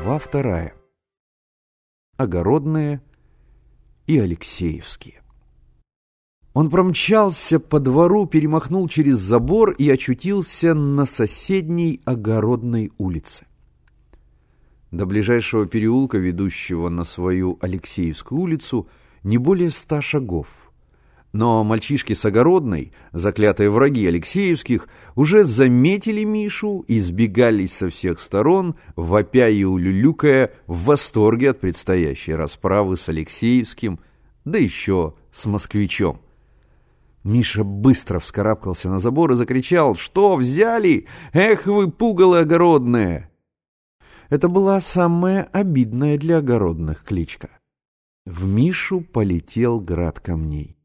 Глава вторая. Огородные и Алексеевские. Он промчался по двору, перемахнул через забор и очутился на соседней огородной улице. До ближайшего переулка, ведущего на свою Алексеевскую улицу, не более ста шагов. Но мальчишки с огородной, заклятые враги Алексеевских, уже заметили Мишу и сбегались со всех сторон, вопя и улюлюкая в восторге от предстоящей расправы с Алексеевским, да еще с москвичом. Миша быстро вскарабкался на забор и закричал «Что, взяли? Эх вы, пугалы огородные!» Это была самая обидная для огородных кличка. В Мишу полетел град камней.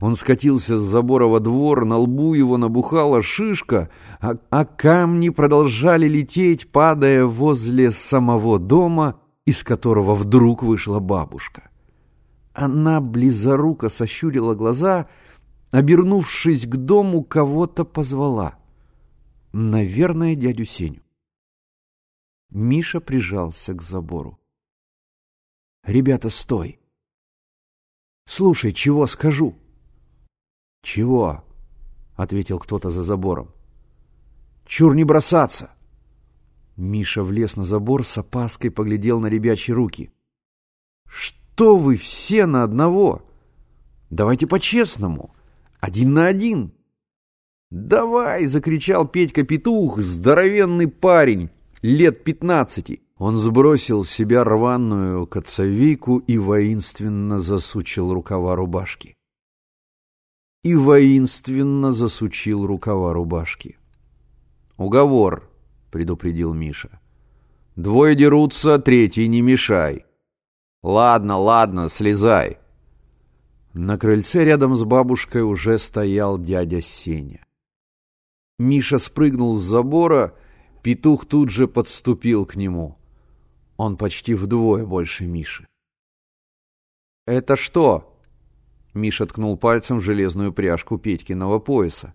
Он скатился с забора во двор, на лбу его набухала шишка, а, а камни продолжали лететь, падая возле самого дома, из которого вдруг вышла бабушка. Она близоруко сощурила глаза, обернувшись к дому, кого-то позвала. Наверное, дядю Сеню. Миша прижался к забору. «Ребята, стой! Слушай, чего скажу?» «Чего?» — ответил кто-то за забором. «Чур не бросаться!» Миша влез на забор, с опаской поглядел на ребячьи руки. «Что вы все на одного? Давайте по-честному, один на один!» «Давай!» — закричал Петька-петух, здоровенный парень, лет пятнадцати. Он сбросил с себя рваную коцовейку и воинственно засучил рукава рубашки и воинственно засучил рукава рубашки. «Уговор», — предупредил Миша. «Двое дерутся, третий не мешай». «Ладно, ладно, слезай». На крыльце рядом с бабушкой уже стоял дядя Сеня. Миша спрыгнул с забора, петух тут же подступил к нему. Он почти вдвое больше Миши. «Это что?» Миша ткнул пальцем в железную пряжку Петькиного пояса.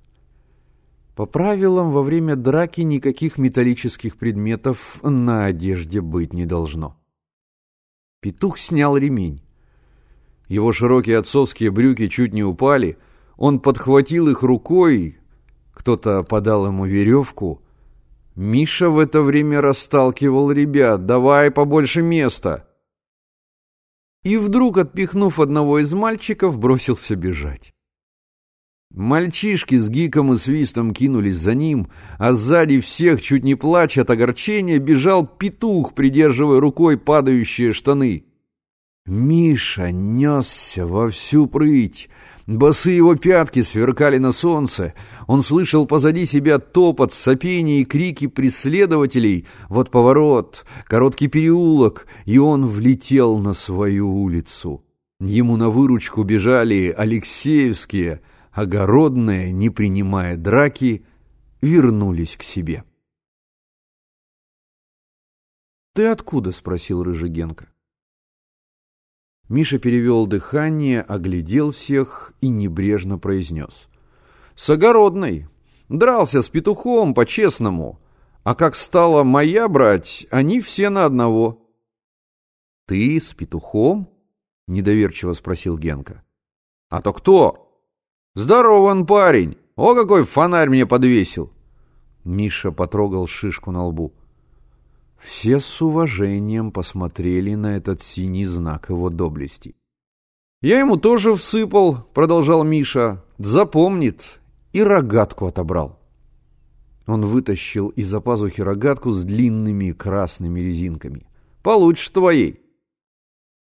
По правилам, во время драки никаких металлических предметов на одежде быть не должно. Петух снял ремень. Его широкие отцовские брюки чуть не упали. Он подхватил их рукой. Кто-то подал ему веревку. Миша в это время расталкивал ребят. «Давай побольше места!» И вдруг, отпихнув одного из мальчиков, бросился бежать. Мальчишки с гиком и свистом кинулись за ним, а сзади всех, чуть не плача от огорчения, бежал петух, придерживая рукой падающие штаны. Миша несся во всю прыть, Босые его пятки сверкали на солнце. Он слышал позади себя топот, сопение и крики преследователей. Вот поворот, короткий переулок, и он влетел на свою улицу. Ему на выручку бежали Алексеевские, огородные, не принимая драки, вернулись к себе. «Ты откуда?» — спросил Рыжигенко. Миша перевел дыхание, оглядел всех и небрежно произнес. «С огородной. Дрался с петухом, по-честному. А как стала моя брать, они все на одного». «Ты с петухом?» — недоверчиво спросил Генка. «А то кто?» «Здоров он парень! О, какой фонарь мне подвесил!» Миша потрогал шишку на лбу. Все с уважением посмотрели на этот синий знак его доблести. «Я ему тоже всыпал», — продолжал Миша. «Запомнит». И рогатку отобрал. Он вытащил из-за пазухи рогатку с длинными красными резинками. «Получше твоей».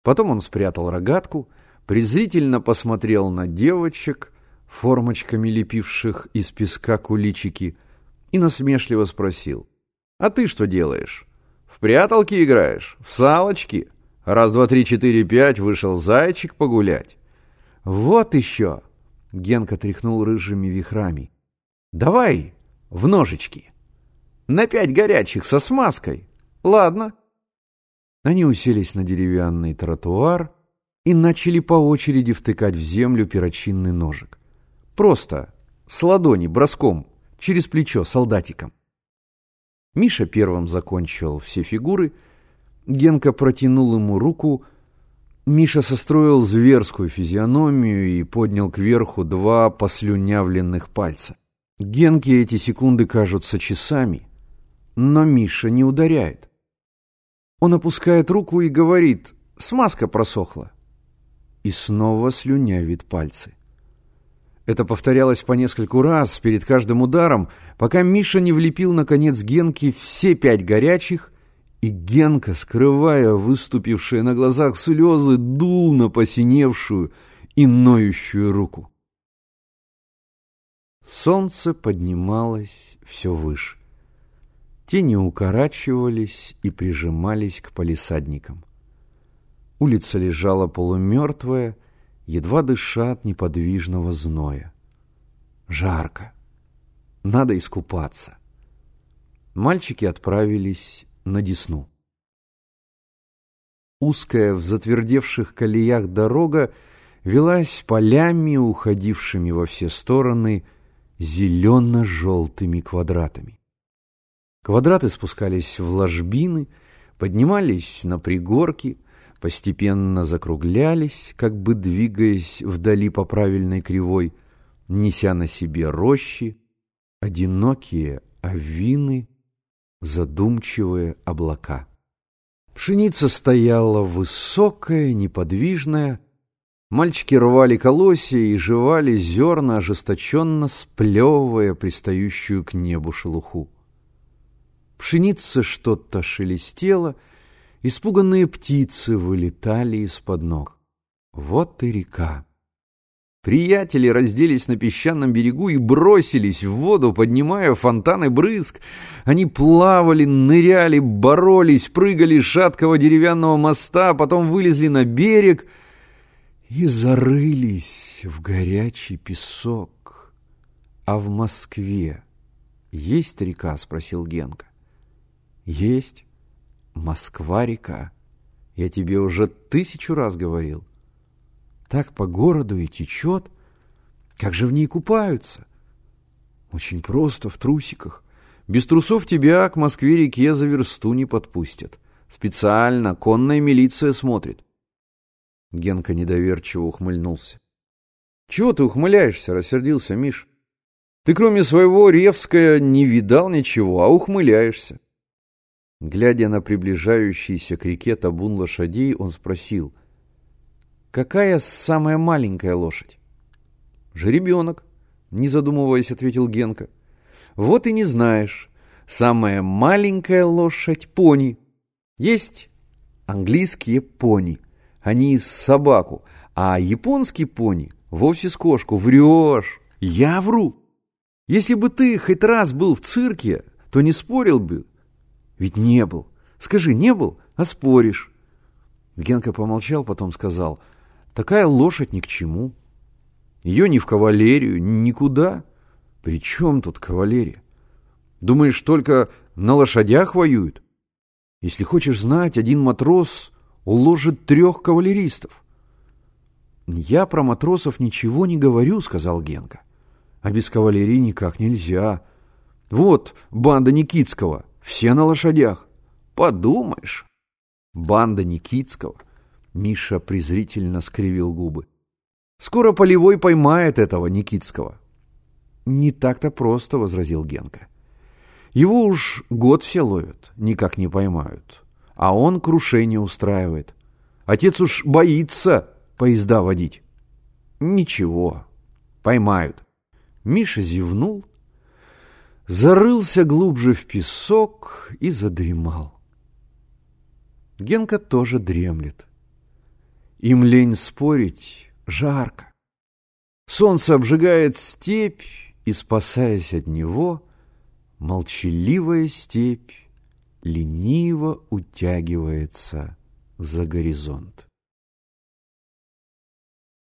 Потом он спрятал рогатку, презрительно посмотрел на девочек, формочками лепивших из песка куличики, и насмешливо спросил. «А ты что делаешь?» В пряталки играешь? В салочки? Раз, два, три, четыре, пять вышел зайчик погулять. Вот еще! Генка тряхнул рыжими вихрами. Давай в ножички. На пять горячих со смазкой. Ладно. Они уселись на деревянный тротуар и начали по очереди втыкать в землю перочинный ножик. Просто, с ладони, броском, через плечо, солдатиком. Миша первым закончил все фигуры, Генка протянул ему руку. Миша состроил зверскую физиономию и поднял кверху два послюнявленных пальца. Генке эти секунды кажутся часами, но Миша не ударяет. Он опускает руку и говорит «Смазка просохла» и снова слюнявит пальцы. Это повторялось по нескольку раз перед каждым ударом, пока Миша не влепил, наконец, Генке все пять горячих, и Генка, скрывая выступившие на глазах слезы, дул на посиневшую и ноющую руку. Солнце поднималось все выше. Тени укорачивались и прижимались к палисадникам. Улица лежала полумертвая, едва дыша от неподвижного зноя. Жарко. Надо искупаться. Мальчики отправились на Десну. Узкая в затвердевших колеях дорога велась полями, уходившими во все стороны, зелено-желтыми квадратами. Квадраты спускались в ложбины, поднимались на пригорки, постепенно закруглялись, как бы двигаясь вдали по правильной кривой, неся на себе рощи, одинокие овины, задумчивые облака. Пшеница стояла высокая, неподвижная, мальчики рвали колосья и жевали зерна, ожесточенно сплевывая пристающую к небу шелуху. Пшеница что-то шелестела — Испуганные птицы вылетали из-под ног. Вот и река. Приятели разделись на песчаном берегу и бросились в воду, поднимая фонтаны брызг. Они плавали, ныряли, боролись, прыгали с шаткого деревянного моста, потом вылезли на берег и зарылись в горячий песок. А в Москве есть река? — спросил Генка. Есть. Москва-река. Я тебе уже тысячу раз говорил. Так по городу и течет. Как же в ней купаются? Очень просто, в трусиках. Без трусов тебя к Москве-реке за версту не подпустят. Специально конная милиция смотрит. Генка недоверчиво ухмыльнулся. «Чего ты ухмыляешься?» — рассердился Миш. «Ты кроме своего Ревская не видал ничего, а ухмыляешься». Глядя на приближающийся к реке табун лошадей, он спросил, «Какая самая маленькая лошадь?» «Жеребенок», — не задумываясь, ответил Генка. «Вот и не знаешь. Самая маленькая лошадь — пони. Есть английские пони. Они из собаку, а японский пони вовсе с кошку. Врешь. Я вру. Если бы ты хоть раз был в цирке, то не спорил бы, ведь не был. Скажи, не был, а споришь. Генка помолчал, потом сказал, такая лошадь ни к чему. Ее ни в кавалерию, никуда. При чем тут кавалерия? Думаешь, только на лошадях воюют? Если хочешь знать, один матрос уложит трех кавалеристов. «Я про матросов ничего не говорю», — сказал Генка. «А без кавалерии никак нельзя. Вот банда Никитского. Все на лошадях. Подумаешь. Банда Никитского. Миша презрительно скривил губы. Скоро Полевой поймает этого Никитского. Не так-то просто, возразил Генка. Его уж год все ловят, никак не поймают. А он крушение устраивает. Отец уж боится поезда водить. Ничего, поймают. Миша зевнул зарылся глубже в песок и задремал. Генка тоже дремлет. Им лень спорить, жарко. Солнце обжигает степь, и, спасаясь от него, молчаливая степь лениво утягивается за горизонт.